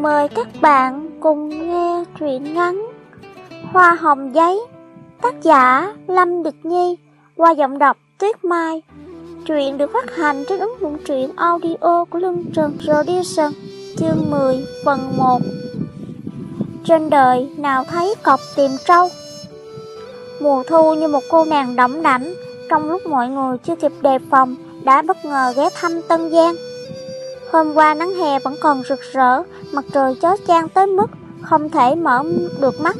Mời các bạn cùng nghe truyện ngắn Hoa hồng giấy Tác giả Lâm Địch Nhi Qua giọng đọc Tuyết Mai. Truyện được phát hành trên ứng dụng truyện audio của Lương Trần Production Chương 10 phần 1 Trên đời nào thấy cọc tìm trâu? Mùa thu như một cô nàng đỏng đảnh Trong lúc mọi người chưa kịp đề phòng Đã bất ngờ ghé thăm Tân Giang. Hôm qua nắng hè vẫn còn rực rỡ, mặt trời chói chang tới mức không thể mở được mắt.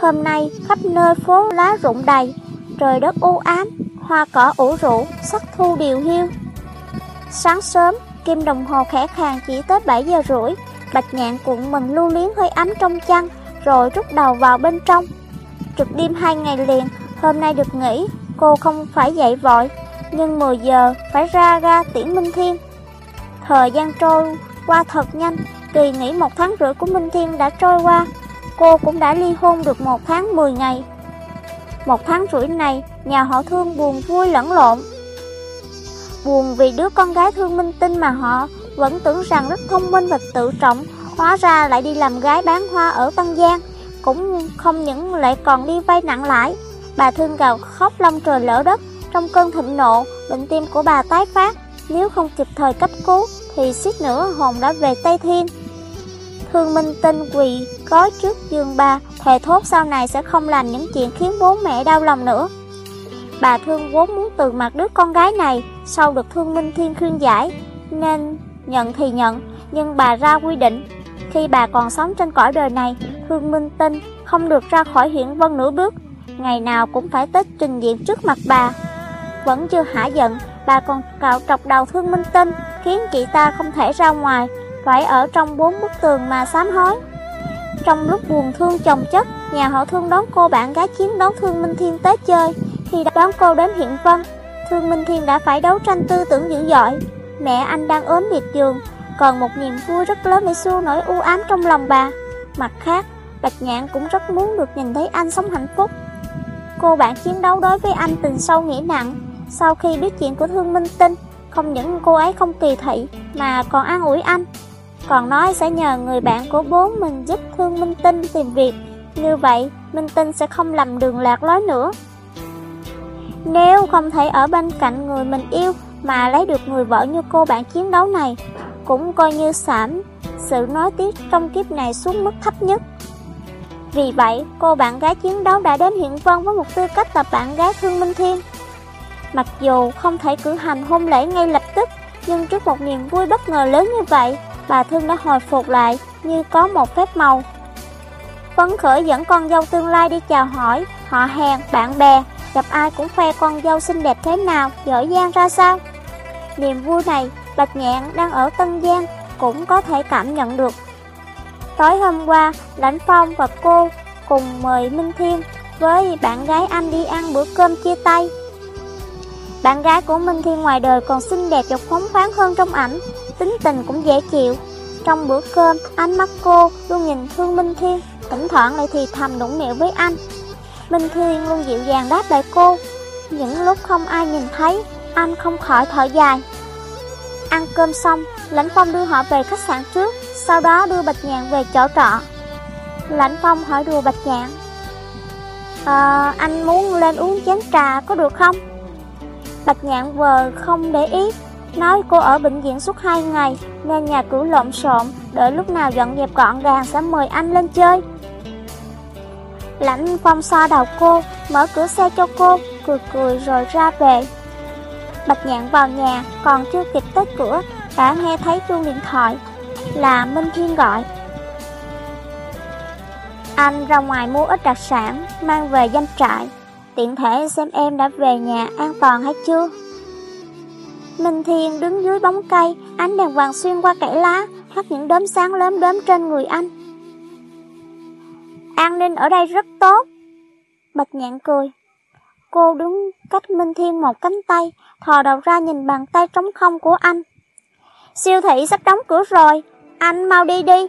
Hôm nay khắp nơi phố lá rụng đầy, trời đất u ám, hoa cỏ ủ rũ, sắc thu điều hiu. Sáng sớm, kim đồng hồ khẽ khàng chỉ tới 7 giờ rưỡi, bạch nhạn cuộn mình lưu liếng hơi ấm trong chăn, rồi rút đầu vào bên trong. Trực đêm hai ngày liền, hôm nay được nghỉ, cô không phải dậy vội, nhưng 10 giờ phải ra ga tiễn Minh Thiên. Thời gian trôi qua thật nhanh, kỳ nghỉ một tháng rưỡi của Minh Thiên đã trôi qua, cô cũng đã ly hôn được một tháng 10 ngày. Một tháng rưỡi này, nhà họ thương buồn vui lẫn lộn. Buồn vì đứa con gái thương minh tinh mà họ vẫn tưởng rằng rất thông minh và tự trọng, hóa ra lại đi làm gái bán hoa ở Tân Giang, cũng không những lại còn đi vay nặng lãi. Bà thương gào khóc long trời lỡ đất, trong cơn thịnh nộ, bệnh tim của bà tái phát, nếu không kịp thời cấp cứu thì suýt nữa hồn đã về Tây Thiên. Thương Minh Tinh quỳ có trước giường bà, thề thốt sau này sẽ không làm những chuyện khiến bố mẹ đau lòng nữa. Bà Thương vốn muốn từ mặt đứa con gái này, sau được Thương Minh Thiên khuyên giải, nên nhận thì nhận, nhưng bà ra quy định, khi bà còn sống trên cõi đời này, Thương Minh Tinh không được ra khỏi huyện Vân nửa bước, ngày nào cũng phải tới trình diện trước mặt bà. Vẫn chưa hả giận, bà còn cạo trọc đầu Thương Minh Tinh, khiến chị ta không thể ra ngoài, phải ở trong bốn bức tường mà sám hối. Trong lúc buồn thương chồng chất, nhà họ thương đón cô bạn gái chiến đón Thương Minh Thiên tới chơi. Khi đón cô đến hiện vân, Thương Minh Thiên đã phải đấu tranh tư tưởng dữ dội. Mẹ anh đang ốm liệt giường, còn một niềm vui rất lớn để xua nỗi u ám trong lòng bà. Mặt khác, Bạch Nhạn cũng rất muốn được nhìn thấy anh sống hạnh phúc. Cô bạn chiến đấu đối với anh tình sâu nghĩa nặng. Sau khi biết chuyện của Thương Minh Tinh, không những cô ấy không kỳ thị mà còn an ủi anh còn nói sẽ nhờ người bạn của bố mình giúp Thương Minh Tinh tìm việc. Như vậy Minh Tinh sẽ không lầm đường lạc lối nữa. Nếu không thể ở bên cạnh người mình yêu Mà lấy được người vợ như cô bạn chiến đấu này Cũng coi như giảm sự nói tiếc trong kiếp này xuống mức thấp nhất. Vì vậy cô bạn gái chiến đấu đã đến hiện vân với một tư cách là bạn gái Thương Minh Thiên. Mặc dù không thể cử hành hôn lễ ngay lập tức, nhưng trước một niềm vui bất ngờ lớn như vậy, bà Thương đã hồi phục lại như có một phép màu. Phấn khởi dẫn con dâu tương lai đi chào hỏi, họ hàng, bạn bè, gặp ai cũng khoe con dâu xinh đẹp thế nào, giỏi giang ra sao. Niềm vui này, Bạch Nhạn đang ở Tân Giang cũng có thể cảm nhận được. Tối hôm qua, Lãnh Phong và cô cùng mời Minh Thiên với bạn gái anh đi ăn bữa cơm chia tay. Bạn gái của Minh Thiên ngoài đời còn xinh đẹp và phóng khoáng hơn trong ảnh, tính tình cũng dễ chịu. Trong bữa cơm, ánh mắt cô luôn nhìn thương Minh Thiên, thỉnh thoảng lại thì thầm đụng miệng với anh. Minh Thiên luôn dịu dàng đáp lại cô, những lúc không ai nhìn thấy, anh không khỏi thở dài. Ăn cơm xong, Lãnh Phong đưa họ về khách sạn trước, sau đó đưa Bạch Nhạn về chỗ trọ. Lãnh Phong hỏi đùa Bạch Nhạn, Ờ, anh muốn lên uống chén trà có được không? Bạch nhạn vờ không để ý Nói cô ở bệnh viện suốt 2 ngày Nên nhà cửa lộn xộn, Đợi lúc nào dọn dẹp gọn gàng sẽ mời anh lên chơi. Lãnh phong xoa đầu cô, Mở cửa xe cho cô, Cười cười rồi ra về. Bạch nhạn vào nhà, Còn chưa kịp tới cửa, Đã nghe thấy chuông điện thoại, Là Minh Thiên gọi. Anh ra ngoài mua ít đặc sản, Mang về danh trại, tiện thể xem em đã về nhà an toàn hay chưa. Minh Thiên đứng dưới bóng cây, ánh đèn vàng xuyên qua cải lá, hắt những đốm sáng lớn đốm trên người anh. An ninh ở đây rất tốt. Bạch nhạn cười. Cô đứng cách Minh Thiên một cánh tay, thò đầu ra nhìn bàn tay trống không của anh. Siêu thị sắp đóng cửa rồi, anh mau đi đi,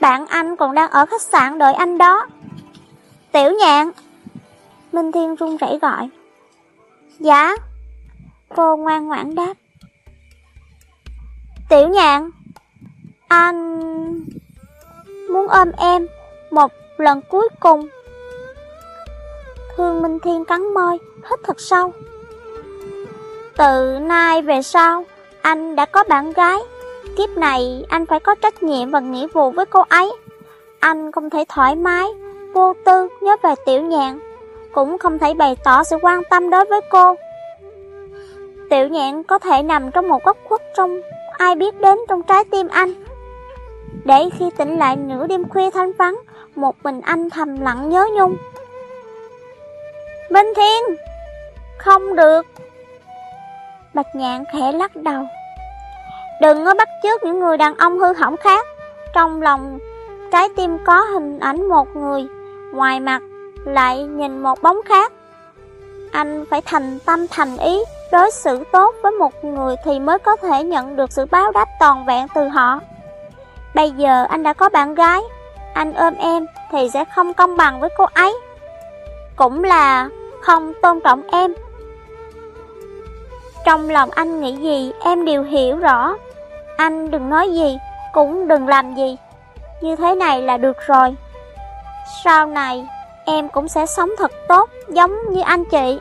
bạn anh còn đang ở khách sạn đợi anh đó. Tiểu nhạn, Minh Thiên run rẩy gọi. Dạ. Cô ngoan ngoãn đáp. Tiểu nhạn. Anh... muốn ôm em một lần cuối cùng. Thương Minh Thiên cắn môi, hít thật sâu. Từ nay về sau, anh đã có bạn gái. Kiếp này anh phải có trách nhiệm và nghĩa vụ với cô ấy. Anh không thể thoải mái, vô tư nhớ về tiểu nhạn, cũng không thể bày tỏ sự quan tâm đối với cô. Tiểu nhạn có thể nằm trong một góc khuất trong ai biết đến trong trái tim anh. Để khi tỉnh lại nửa đêm khuya thanh vắng, một mình anh thầm lặng nhớ nhung. Minh Thiên! Không được! Bạch nhạn khẽ lắc đầu. Đừng có bắt chước những người đàn ông hư hỏng khác. Trong lòng trái tim có hình ảnh một người, ngoài mặt lại nhìn một bóng khác. Anh phải thành tâm thành ý đối xử tốt với một người thì mới có thể nhận được sự báo đáp toàn vẹn từ họ. Bây giờ anh đã có bạn gái, anh ôm em thì sẽ không công bằng với cô ấy. Cũng là không tôn trọng em. Trong lòng anh nghĩ gì em đều hiểu rõ. Anh đừng nói gì, cũng đừng làm gì. Như thế này là được rồi. Sau này, em cũng sẽ sống thật tốt giống như anh chị.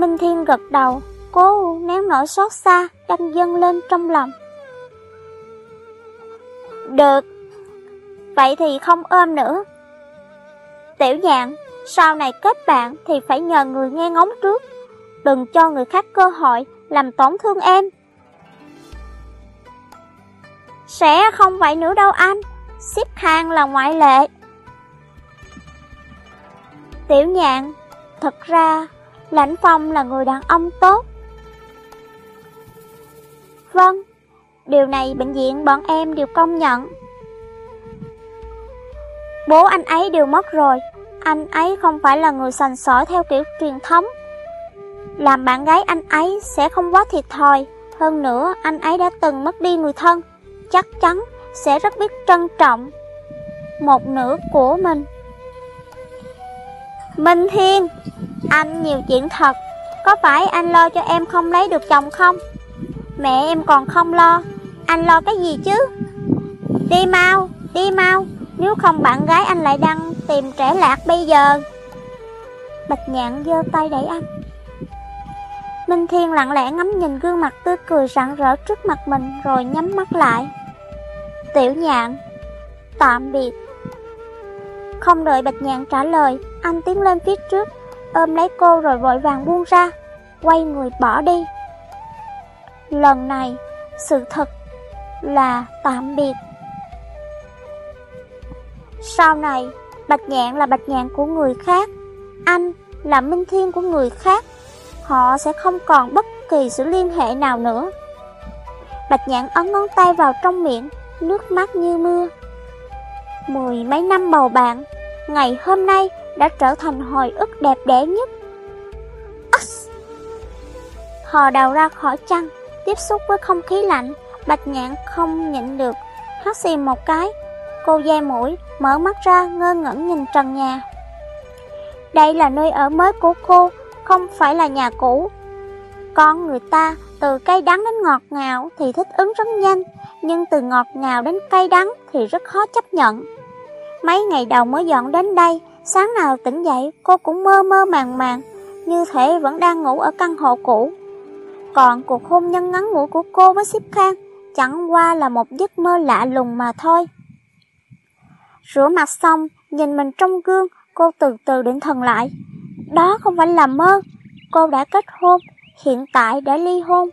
Minh Thiên gật đầu, cố nén nỗi xót xa đang dâng lên trong lòng. Được, vậy thì không ôm nữa. Tiểu nhạn, sau này kết bạn thì phải nhờ người nghe ngóng trước, đừng cho người khác cơ hội làm tổn thương em. Sẽ không vậy nữa đâu anh, xếp hàng là ngoại lệ. Tiểu nhạn, thật ra Lãnh Phong là người đàn ông tốt. Vâng, điều này bệnh viện bọn em đều công nhận. Bố anh ấy đều mất rồi, anh ấy không phải là người sành sỏi theo kiểu truyền thống. Làm bạn gái anh ấy sẽ không quá thiệt thòi, hơn nữa anh ấy đã từng mất đi người thân, chắc chắn sẽ rất biết trân trọng một nửa của mình. Minh Thiên, anh nhiều chuyện thật, có phải anh lo cho em không lấy được chồng không? Mẹ em còn không lo, anh lo cái gì chứ? Đi mau, đi mau, nếu không bạn gái anh lại đang tìm trẻ lạc bây giờ. Bạch nhạn giơ tay đẩy anh. Minh Thiên lặng lẽ ngắm nhìn gương mặt tươi cười rạng rỡ trước mặt mình rồi nhắm mắt lại. Tiểu nhạn, tạm biệt. Không đợi Bạch Nhạn trả lời, anh tiến lên phía trước, ôm lấy cô rồi vội vàng buông ra, quay người bỏ đi. Lần này, sự thật là tạm biệt. Sau này, Bạch Nhạn là Bạch Nhạn của người khác, anh là Minh Thiên của người khác. Họ sẽ không còn bất kỳ sự liên hệ nào nữa. Bạch Nhạn ấn ngón tay vào trong miệng, nước mắt như mưa. Mười mấy năm bầu bạn, ngày hôm nay đã trở thành hồi ức đẹp đẽ nhất. Us! Hò đầu ra khỏi chăn, tiếp xúc với không khí lạnh, bạch nhạn không nhịn được, hát xì một cái. Cô dai mũi, mở mắt ra ngơ ngẩn nhìn trần nhà. Đây là nơi ở mới của cô, không phải là nhà cũ. Con người ta từ cay đắng đến ngọt ngào thì thích ứng rất nhanh, nhưng từ ngọt ngào đến cay đắng thì rất khó chấp nhận. Mấy ngày đầu mới dọn đến đây, sáng nào tỉnh dậy cô cũng mơ mơ màng màng, như thể vẫn đang ngủ ở căn hộ cũ. Còn cuộc hôn nhân ngắn ngủi của cô với Sip Khang chẳng qua là một giấc mơ lạ lùng mà thôi. Rửa mặt xong, nhìn mình trong gương, cô từ từ định thần lại. Đó không phải là mơ, cô đã kết hôn, hiện tại đã ly hôn.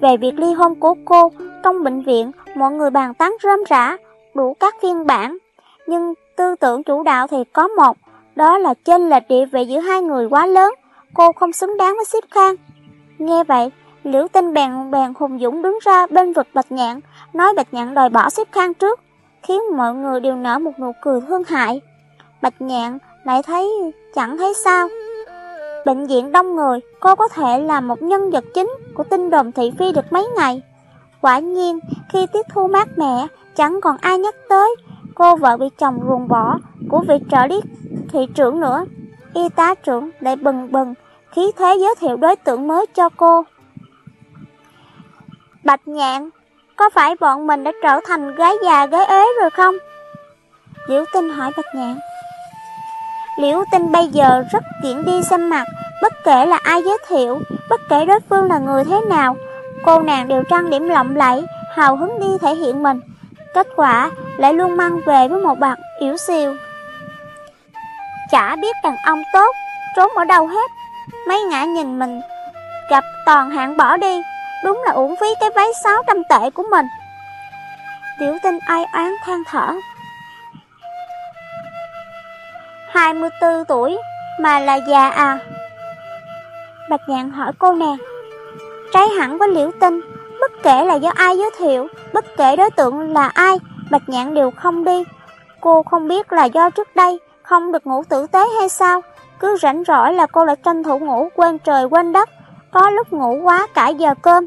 Về việc ly hôn của cô, trong bệnh viện, mọi người bàn tán rơm rã, đủ các phiên bản. Nhưng tư tưởng chủ đạo thì có một, đó là chênh lệch địa vị giữa hai người quá lớn, cô không xứng đáng với Siết Khang. Nghe vậy, Liễu Tinh bèn bèn hùng dũng đứng ra bên vực Bạch Nhạn, nói Bạch Nhạn đòi bỏ Siết Khang trước, khiến mọi người đều nở một nụ cười thương hại. Bạch Nhạn lại thấy chẳng thấy sao. Bệnh viện đông người, cô có thể là một nhân vật chính của tinh đồn thị phi được mấy ngày. Quả nhiên, khi tiết thu mát mẻ, chẳng còn ai nhắc tới, cô vợ bị chồng ruồng bỏ của vị trợ lý thị trưởng nữa. Y tá trưởng lại bừng bừng, khí thế giới thiệu đối tượng mới cho cô. Bạch nhạn, có phải bọn mình đã trở thành gái già gái ế rồi không? Liễu Tinh hỏi Bạch Nhạn. Liễu Tinh bây giờ rất kiển đi xem mặt, bất kể là ai giới thiệu, bất kể đối phương là người thế nào, cô nàng đều trang điểm lộng lẫy, hào hứng đi thể hiện mình. Kết quả lại luôn mang về với một bạc yếu siêu. Chả biết đàn ông tốt, trốn ở đâu hết. Mấy ngã nhìn mình, gặp toàn hạng bỏ đi, đúng là uổng phí cái váy 600 tệ của mình. Tiểu tinh ai oán than thở. 24 tuổi mà là già à? Bạch nhạn hỏi cô nè, Trái hẳn với liễu tinh, bất kể là do ai giới thiệu, bất kể đối tượng là ai, Bạch nhạn đều không đi. Cô không biết là do trước đây không được ngủ tử tế hay sao, cứ rảnh rỗi là cô lại tranh thủ ngủ quên trời quên đất, có lúc ngủ quá cả giờ cơm.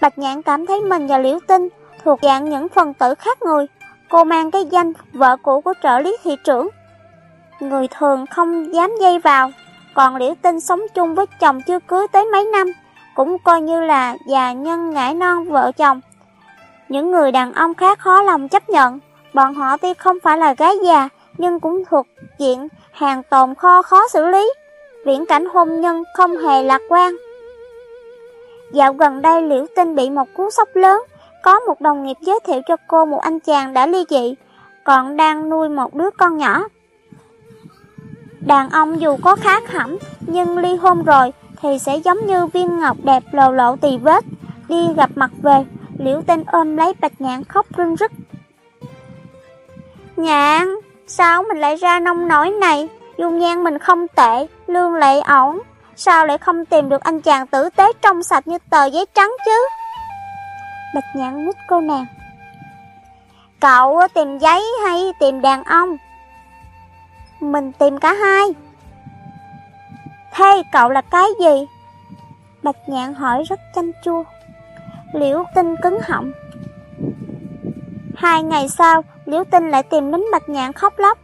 Bạch nhạn cảm thấy mình và liễu tinh thuộc dạng những phần tử khác người, cô mang cái danh vợ cũ của trợ lý thị trưởng. Người thường không dám dây vào, còn liễu tinh sống chung với chồng chưa cưới tới mấy năm, cũng coi như là già nhân ngải non vợ chồng. Những người đàn ông khác khó lòng chấp nhận, bọn họ tuy không phải là gái già, nhưng cũng thuộc diện hàng tồn kho khó xử lý. Viễn cảnh hôn nhân không hề lạc quan. Dạo gần đây Liễu Tinh bị một cú sốc lớn, có một đồng nghiệp giới thiệu cho cô một anh chàng đã ly dị, còn đang nuôi một đứa con nhỏ. Đàn ông dù có khác hẳn, nhưng ly hôn rồi thì sẽ giống như viên ngọc đẹp lồ lộ tì vết. Đi gặp mặt về, liễu tinh ôm lấy bạch nhạn khóc rưng rức. Nhạn, sao mình lại ra nông nổi này? Dung nhan mình không tệ, lương lệ ổn. Sao lại không tìm được anh chàng tử tế trong sạch như tờ giấy trắng chứ? Bạch nhạn mít cô nàng. Cậu tìm giấy hay tìm đàn ông? Mình tìm cả hai. Thế cậu là cái gì? Bạch nhạn hỏi rất chanh chua. Liễu tinh cứng họng. Hai ngày sau, Liễu tinh lại tìm đến Bạch nhạn khóc lóc.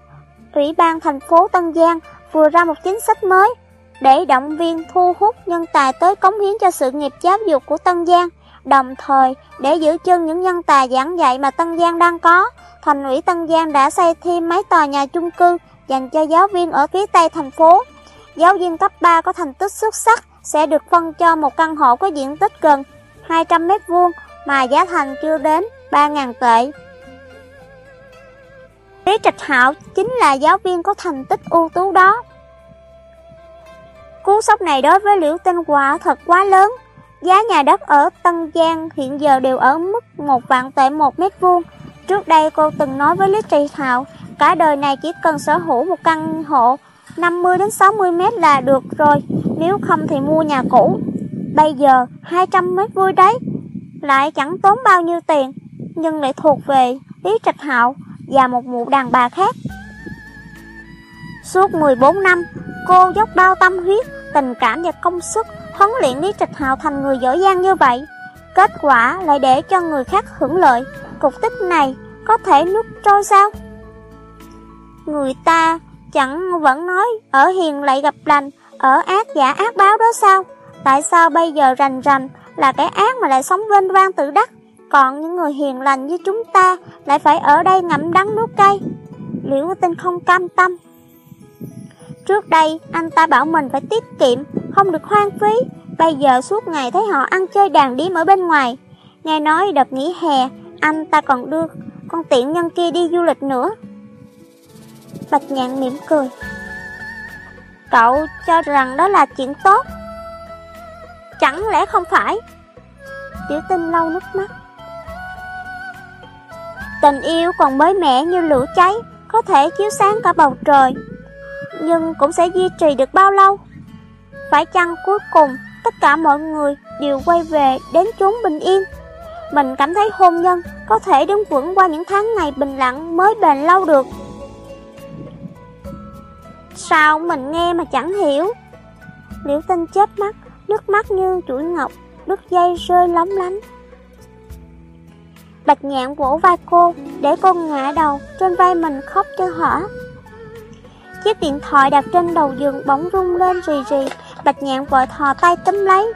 Ủy ban thành phố Tân Giang vừa ra một chính sách mới để động viên thu hút nhân tài tới cống hiến cho sự nghiệp giáo dục của Tân Giang, đồng thời để giữ chân những nhân tài giảng dạy mà Tân Giang đang có. Thành ủy Tân Giang đã xây thêm mấy tòa nhà chung cư dành cho giáo viên ở phía Tây thành phố. Giáo viên cấp 3 có thành tích xuất sắc sẽ được phân cho một căn hộ có diện tích gần 200 mét vuông mà giá thành chưa đến 3.000 tệ. Lý Trạch Hạo chính là giáo viên có thành tích ưu tú đó. Cú sốc này đối với Liễu Tinh quả thật quá lớn. Giá nhà đất ở Tân Giang hiện giờ đều ở mức một vạn tệ một mét vuông. Trước đây cô từng nói với Lý Trạch Hạo Cả đời này chỉ cần sở hữu một căn hộ 50 đến 60 mét là được rồi, nếu không thì mua nhà cũ. Bây giờ 200 mét vui đấy, lại chẳng tốn bao nhiêu tiền, nhưng lại thuộc về Lý Trạch Hạo và một mụ đàn bà khác. Suốt 14 năm, cô dốc bao tâm huyết, tình cảm và công sức huấn luyện Lý Trạch Hạo thành người giỏi giang như vậy. Kết quả lại để cho người khác hưởng lợi, cục tích này có thể nuốt trôi sao? Người ta chẳng vẫn nói ở hiền lại gặp lành, ở ác giả ác báo đó sao? Tại sao bây giờ rành rành là cái ác mà lại sống vinh vang tự đắc? Còn những người hiền lành như chúng ta lại phải ở đây ngậm đắng nuốt cay. Liễu tinh không cam tâm. Trước đây anh ta bảo mình phải tiết kiệm, không được hoang phí. Bây giờ suốt ngày thấy họ ăn chơi đàn điếm ở bên ngoài. Nghe nói đợt nghỉ hè, anh ta còn đưa con tiện nhân kia đi du lịch nữa. Bạch nhạn mỉm cười. Cậu cho rằng đó là chuyện tốt. Chẳng lẽ không phải? Tiểu tinh lau nước mắt. Tình yêu còn mới mẻ như lửa cháy, Có thể chiếu sáng cả bầu trời, Nhưng cũng sẽ duy trì được bao lâu? Phải chăng cuối cùng Tất cả mọi người đều quay về đến chốn bình yên? Mình cảm thấy hôn nhân Có thể đứng vững qua những tháng ngày bình lặng Mới bền lâu được. Sao mình nghe mà chẳng hiểu Liễu tinh chớp mắt Nước mắt như chuỗi ngọc Đứt dây rơi lóng lánh Bạch nhạn vỗ vai cô Để cô ngã đầu Trên vai mình khóc cho hở Chiếc điện thoại đặt trên đầu giường bỗng rung lên rì rì Bạch nhạn vội thò tay túm lấy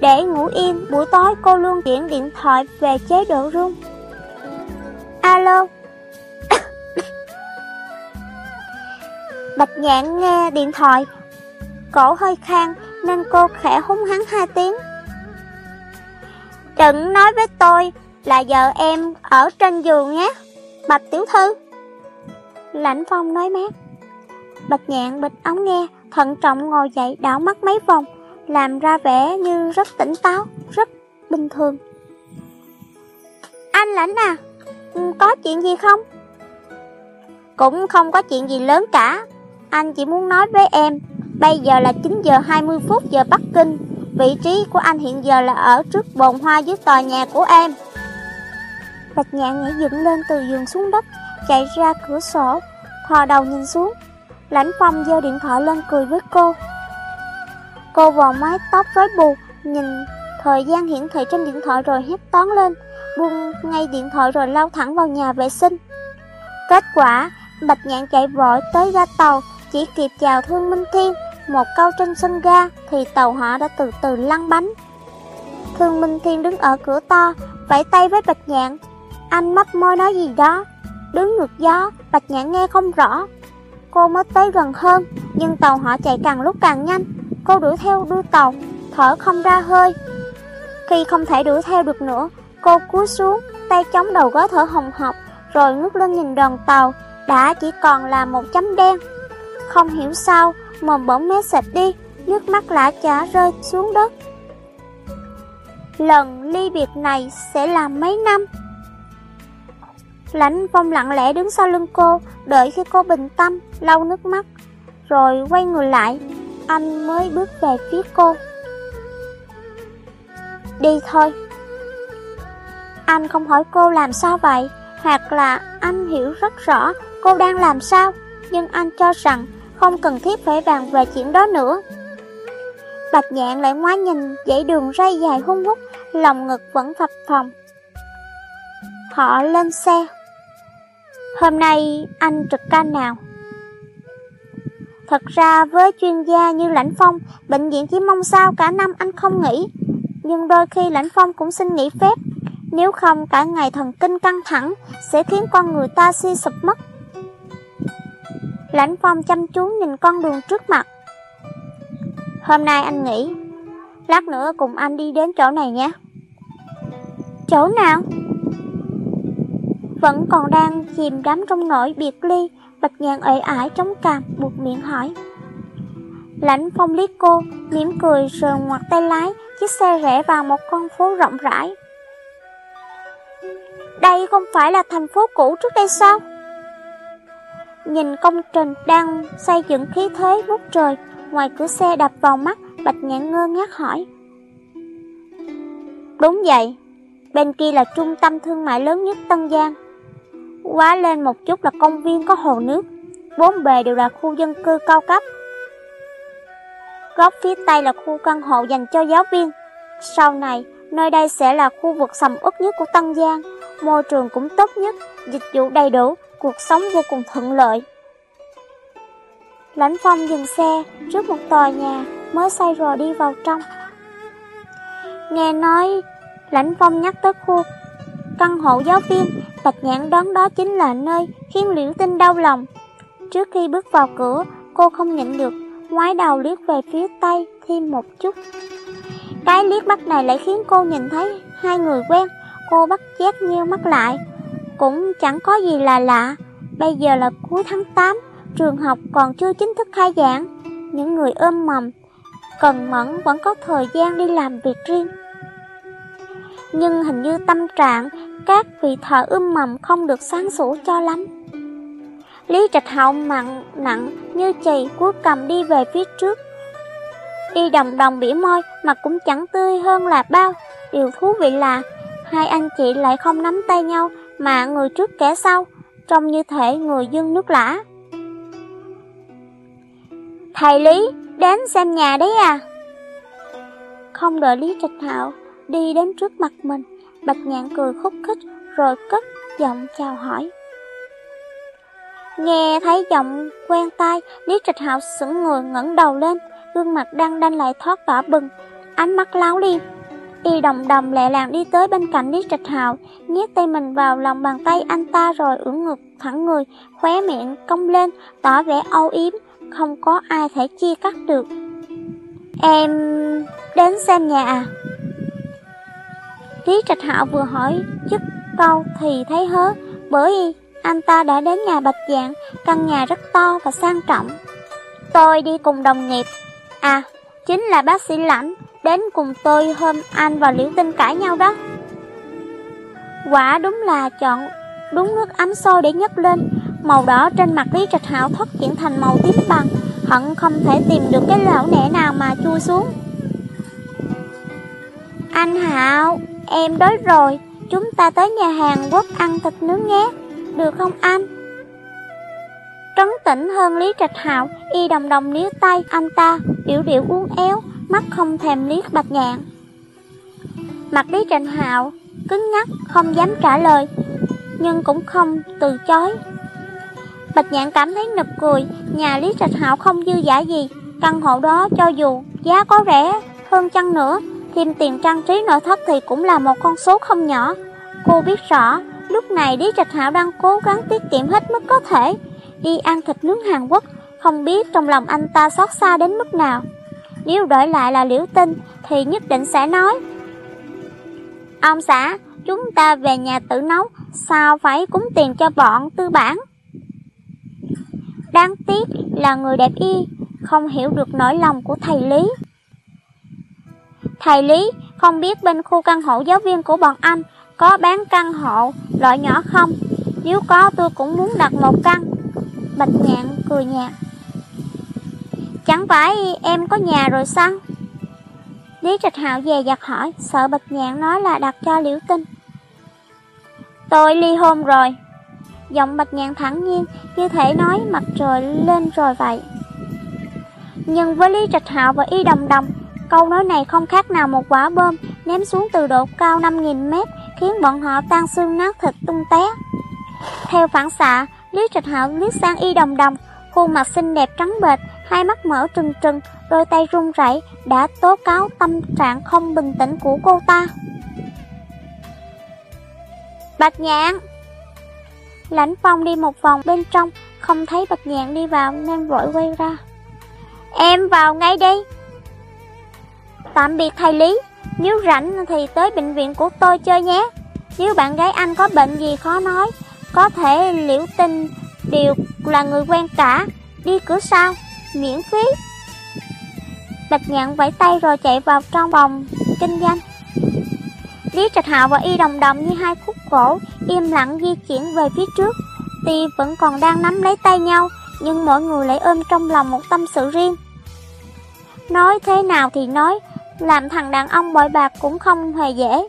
Để ngủ yên, buổi tối cô luôn chuyển điện thoại về chế độ rung. Alo. Bạch nhạn nghe điện thoại, cổ hơi khang nên cô khẽ húng hắn hai tiếng. Đừng nói với tôi là giờ em ở trên giường nhé, Bạch Tiểu Thư. Lãnh Phong nói mát. Bạch nhạn bịch ống nghe, thận trọng ngồi dậy đảo mắt mấy vòng, làm ra vẻ như rất tỉnh táo, rất bình thường. Anh Lãnh à, có chuyện gì không? Cũng không có chuyện gì lớn cả, anh chỉ muốn nói với em, bây giờ là 9 giờ 20 phút giờ Bắc Kinh, vị trí của anh hiện giờ là ở trước bồn hoa dưới tòa nhà của em. Bạch nhạn nhảy dựng lên từ giường xuống đất, chạy ra cửa sổ, thò đầu nhìn xuống. Lãnh Phong giơ điện thoại lên cười với cô. Cô vò mái tóc rối bù, nhìn thời gian hiển thị trên điện thoại rồi hét toán lên, buông ngay điện thoại rồi lao thẳng vào nhà vệ sinh. Kết quả, Bạch Nhạn chạy vội tới ga tàu, chỉ kịp chào Thương Minh Thiên, một câu trên sân ga thì tàu hỏa đã từ từ lăn bánh. Thương Minh Thiên đứng ở cửa to, vẫy tay với Bạch Nhạn. Anh mấp môi nói gì đó, đứng ngược gió, Bạch Nhạn nghe không rõ. Cô mới tới gần hơn, nhưng tàu hỏa chạy càng lúc càng nhanh. Cô đuổi theo đuôi tàu, thở không ra hơi. Khi không thể đuổi theo được nữa, cô cúi xuống, tay chống đầu gối thở hồng hộc, rồi ngước lên nhìn đoàn tàu, đã chỉ còn là một chấm đen. Không hiểu sao, mồm bỗng mé sạch đi, nước mắt lã chả rơi xuống đất. Lần ly biệt này sẽ là mấy năm? Lãnh phong lặng lẽ đứng sau lưng cô, đợi khi cô bình tâm, lau nước mắt, rồi quay người lại, anh mới bước về phía cô. Đi thôi. Anh không hỏi cô làm sao vậy, hoặc là anh hiểu rất rõ cô đang làm sao, nhưng anh cho rằng không cần thiết phải bàn về chuyện đó nữa. Bạch nhạn lại ngoái nhìn dãy đường ray dài hung hút, lòng ngực vẫn phập phồng. Họ lên xe. Hôm nay anh trực ca nào? Thật ra với chuyên gia như Lãnh Phong, bệnh viện chỉ mong sao cả năm anh không nghỉ. Nhưng đôi khi Lãnh Phong cũng xin nghỉ phép, nếu không cả ngày thần kinh căng thẳng sẽ khiến con người ta suy sụp mất. Lãnh Phong chăm chú nhìn con đường trước mặt. Hôm nay anh nghỉ, lát nữa cùng anh đi đến chỗ này nhé. Chỗ nào? Vẫn còn đang chìm đắm trong nỗi biệt ly, bạch nhàn ẩy ải trong cằm, buộc miệng hỏi. Lãnh Phong liếc cô, mỉm cười rồi ngoặt tay lái, chiếc xe rẽ vào một con phố rộng rãi. Đây không phải là thành phố cũ trước đây sao? Nhìn công trình đang xây dựng khí thế bút trời, ngoài cửa xe đập vào mắt, Bạch Nhãn ngơ ngác hỏi. Đúng vậy, bên kia là trung tâm thương mại lớn nhất Tân Giang. Quá lên một chút là công viên có hồ nước, bốn bề đều là khu dân cư cao cấp. Góc phía tây là khu căn hộ dành cho giáo viên. Sau này, nơi đây sẽ là khu vực sầm uất nhất của Tân Giang, môi trường cũng tốt nhất, dịch vụ đầy đủ, cuộc sống vô cùng thuận lợi. Lãnh Phong dừng xe trước một tòa nhà mới xây rồi đi vào trong. Nghe nói Lãnh Phong nhắc tới khu căn hộ giáo viên, Bạch Nhãn đoán đó chính là nơi khiến Liễu Tinh đau lòng. Trước khi bước vào cửa, cô không nhịn được, ngoái đầu liếc về phía Tây thêm một chút. Cái liếc mắt này lại khiến cô nhìn thấy hai người quen, cô bắt chét nheo mắt lại. Cũng chẳng có gì là lạ, bây giờ là cuối tháng 8, trường học còn chưa chính thức khai giảng. Những người ôm mầm, cần mẫn vẫn có thời gian đi làm việc riêng. Nhưng hình như tâm trạng các vị thợ ươm mầm không được sáng sủa cho lắm. Lý Trạch Hậu mặn nặng như chì cuối cầm đi về phía trước. Y đồng đồng bỉ môi mà cũng chẳng tươi hơn là bao. Điều thú vị là hai anh chị lại không nắm tay nhau mà người trước kẻ sau, trông như thể người dương nước lã. Thầy Lý, đến xem nhà đấy à? Không đợi Lý Trạch Hạo đi đến trước mặt mình, Bạch Nhạn cười khúc khích rồi cất giọng chào hỏi. Nghe thấy giọng quen tai, Lý Trạch Hạo sững người ngẩng đầu lên, gương mặt đang đanh lại thoát đỏ bừng. ánh mắt láo liêm. Y đồng đồng lẹ làng đi tới bên cạnh Lý Trạch Hạo, nhét tay mình vào lòng bàn tay anh ta rồi ưỡn ngực thẳng người, khóe miệng cong lên, tỏ vẻ âu yếm, không có ai thể chia cắt được. Em đến xem nhà à? Lý Trạch Hạo vừa hỏi chức câu thì thấy hớ, bởi anh ta đã đến nhà Bạch Dạng, căn nhà rất to và sang trọng. Tôi đi cùng đồng nghiệp. À, chính là bác sĩ Lãnh, đến cùng tôi hôm anh và Liễu Tinh cãi nhau đó. Quả đúng là chọn đúng nước ấm sôi để nhấc lên, màu đỏ trên mặt Lý Trạch Hạo thoát chuyển thành màu tím bằng, hận không thể tìm được cái lão nẻ nào mà chui xuống. Anh Hạo, em đói rồi, chúng ta tới nhà hàng Quốc ăn thịt nướng nhé, được không anh? Trấn tĩnh hơn Lý Trạch Hạo, y đồng đồng níu tay anh ta, điệu điệu uốn éo, mắt không thèm liếc bạch nhạn. Mặt Lý Trạch Hạo cứng ngắc, không dám trả lời, nhưng cũng không từ chối. Bạch nhạn cảm thấy nực cười, nhà Lý Trạch Hạo không dư giả gì, căn hộ đó cho dù giá có rẻ hơn chăng nữa, thêm tiền trang trí nội thất thì cũng là một con số không nhỏ. Cô biết rõ, lúc này Lý Trạch Hạo đang cố gắng tiết kiệm hết mức có thể, đi ăn thịt nướng Hàn Quốc, không biết trong lòng anh ta xót xa đến mức nào. Nếu đổi lại là liễu tinh thì nhất định sẽ nói Ông xã, chúng ta về nhà tự nấu, sao phải cúng tiền cho bọn tư bản? Đáng tiếc là người đẹp y, không hiểu được nỗi lòng của thầy Lý. Thầy Lý không biết bên khu căn hộ giáo viên của bọn anh có bán căn hộ loại nhỏ không? Nếu có tôi cũng muốn đặt một căn. Bạch nhạn cười nhạt. Chẳng phải em có nhà rồi sao? Lý Trạch Hạo dè dặt hỏi, sợ Bạch Nhạn nói là đặt cho Liễu Tinh. Tôi ly hôn rồi. Giọng Bạch Nhạn thẳng nhiên, như thể nói mặt trời lên rồi vậy. Nhưng với Lý Trạch Hạo và Y Đồng Đồng, câu nói này không khác nào một quả bom ném xuống từ độ cao 5.000 mét, khiến bọn họ tan xương nát thịt tung té. Theo phản xạ, Lý Trạch Hạo liếc sang Y Đồng Đồng, khuôn mặt xinh đẹp trắng bệch, hai mắt mở trừng trừng, đôi tay run rẩy đã tố cáo tâm trạng không bình tĩnh của cô ta. Bạch Nhạn Lãnh Phong đi một vòng bên trong, không thấy Bạch Nhạn đi vào nên vội quay ra. Em vào ngay đi. Tạm biệt thầy Lý, nếu rảnh thì tới bệnh viện của tôi chơi nhé. Nếu bạn gái anh có bệnh gì khó nói, có thể liễu tinh đều là người quen cả, đi cửa sau, miễn phí. Bạch nhạn vẫy tay rồi chạy vào trong vòng kinh doanh. Lý Trạch Hạo và Y Đồng Đồng như hai khúc gỗ, im lặng di chuyển về phía trước. Tuy vẫn còn đang nắm lấy tay nhau, nhưng mỗi người lại ôm trong lòng một tâm sự riêng. Nói thế nào thì nói, làm thằng đàn ông bội bạc cũng không hề dễ.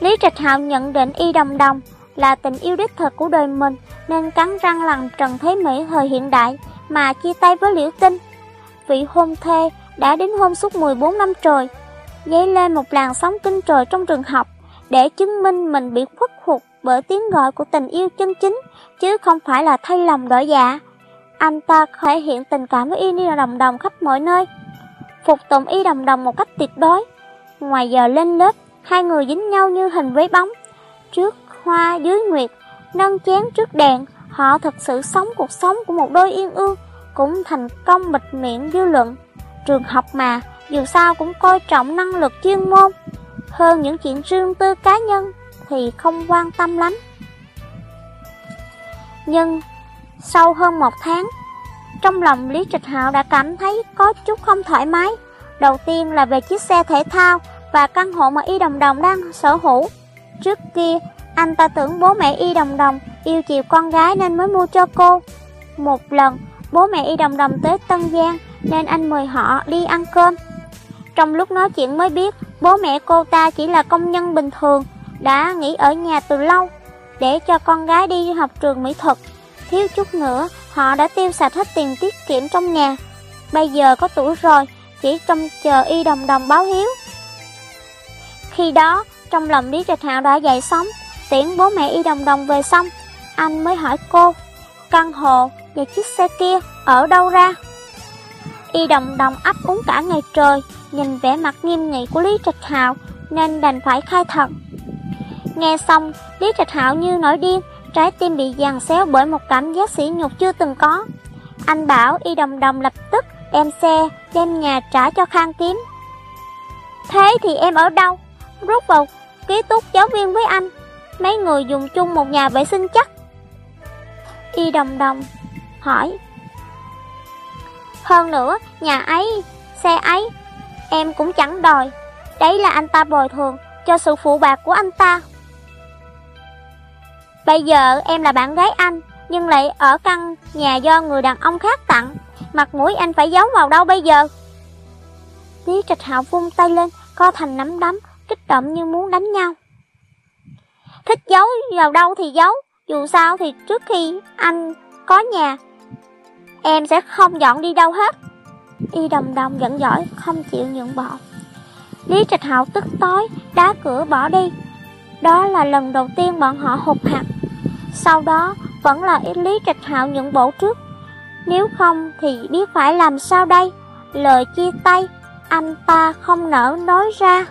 Lý Trạch Hạo nhận định Y Đồng Đồng là tình yêu đích thực của đời mình, nên cắn răng làm Trần Thế Mỹ thời hiện đại mà chia tay với Liễu Tinh. Vị hôn thê đã đến hôn suốt 14 năm trời, dấy lên một làn sóng kinh trời trong trường học để chứng minh mình bị khuất phục bởi tiếng gọi của tình yêu chân chính, chứ không phải là thay lòng đổi dạ. Anh ta thể hiện tình cảm với Y Đồng Đồng khắp mọi nơi, phục tùng Y Đồng Đồng một cách tuyệt đối. Ngoài giờ lên lớp, hai người dính nhau như hình với bóng. Trước hoa dưới nguyệt, nâng chén trước đèn, họ thật sự sống cuộc sống của một đôi yên ương, cũng thành công bịt miệng dư luận. Trường học mà, dù sao cũng coi trọng năng lực chuyên môn, hơn những chuyện riêng tư cá nhân thì không quan tâm lắm. Nhưng, sau hơn một tháng, trong lòng Lý Trịch Hạo đã cảm thấy có chút không thoải mái. Đầu tiên là về chiếc xe thể thao và căn hộ mà Y Đồng Đồng đang sở hữu. Trước kia, anh ta tưởng bố mẹ Y Đồng Đồng yêu chiều con gái nên mới mua cho cô. Một lần, bố mẹ Y Đồng Đồng tới Tân Giang nên anh mời họ đi ăn cơm. Trong lúc nói chuyện mới biết, bố mẹ cô ta chỉ là công nhân bình thường, đã nghỉ ở nhà từ lâu, để cho con gái đi học trường mỹ thuật. Thiếu chút nữa, họ đã tiêu sạch hết tiền tiết kiệm trong nhà. Bây giờ có tuổi rồi, chỉ trông chờ Y Đồng Đồng báo hiếu. Khi đó, trong lòng Lý Trạch Hạo đã dậy sóng, tiễn bố mẹ y đồng đồng về xong, anh mới hỏi cô, căn hộ và chiếc xe kia ở đâu ra? Y đồng đồng ấp úng cả ngày trời, nhìn vẻ mặt nghiêm nghị của Lý Trạch Hạo nên đành phải khai thật. Nghe xong, Lý Trạch Hạo như nổi điên, trái tim bị giằng xéo bởi một cảm giác sỉ nhục chưa từng có. Anh bảo Y đồng đồng lập tức đem xe, đem nhà trả cho Khang Kiếm. Thế thì em ở đâu? Rút vào ký túc giáo viên với anh. Mấy người dùng chung một nhà vệ sinh chắc. Y đồng đồng hỏi. Hơn nữa, nhà ấy, xe ấy, em cũng chẳng đòi. Đấy là anh ta bồi thường cho sự phụ bạc của anh ta. Bây giờ em là bạn gái anh Nhưng lại ở căn nhà do người đàn ông khác tặng. Mặt mũi anh phải giấu vào đâu bây giờ? Lý Trạch Hạo vung tay lên Co thành nắm đấm Kích động như muốn đánh nhau. Thích giấu vào đâu thì giấu, Dù sao thì trước khi anh có nhà, Em sẽ không dọn đi đâu hết. Y đồng đồng giận dỗi, Không chịu nhượng bộ. Lý Trạch Hạo tức tối, Đá cửa bỏ đi. Đó là lần đầu tiên bọn họ hụt hạt. Sau đó, vẫn là Lý Trạch Hạo nhượng bộ trước. Nếu không thì biết phải làm sao đây? Lời chia tay, Anh ta không nỡ nói ra.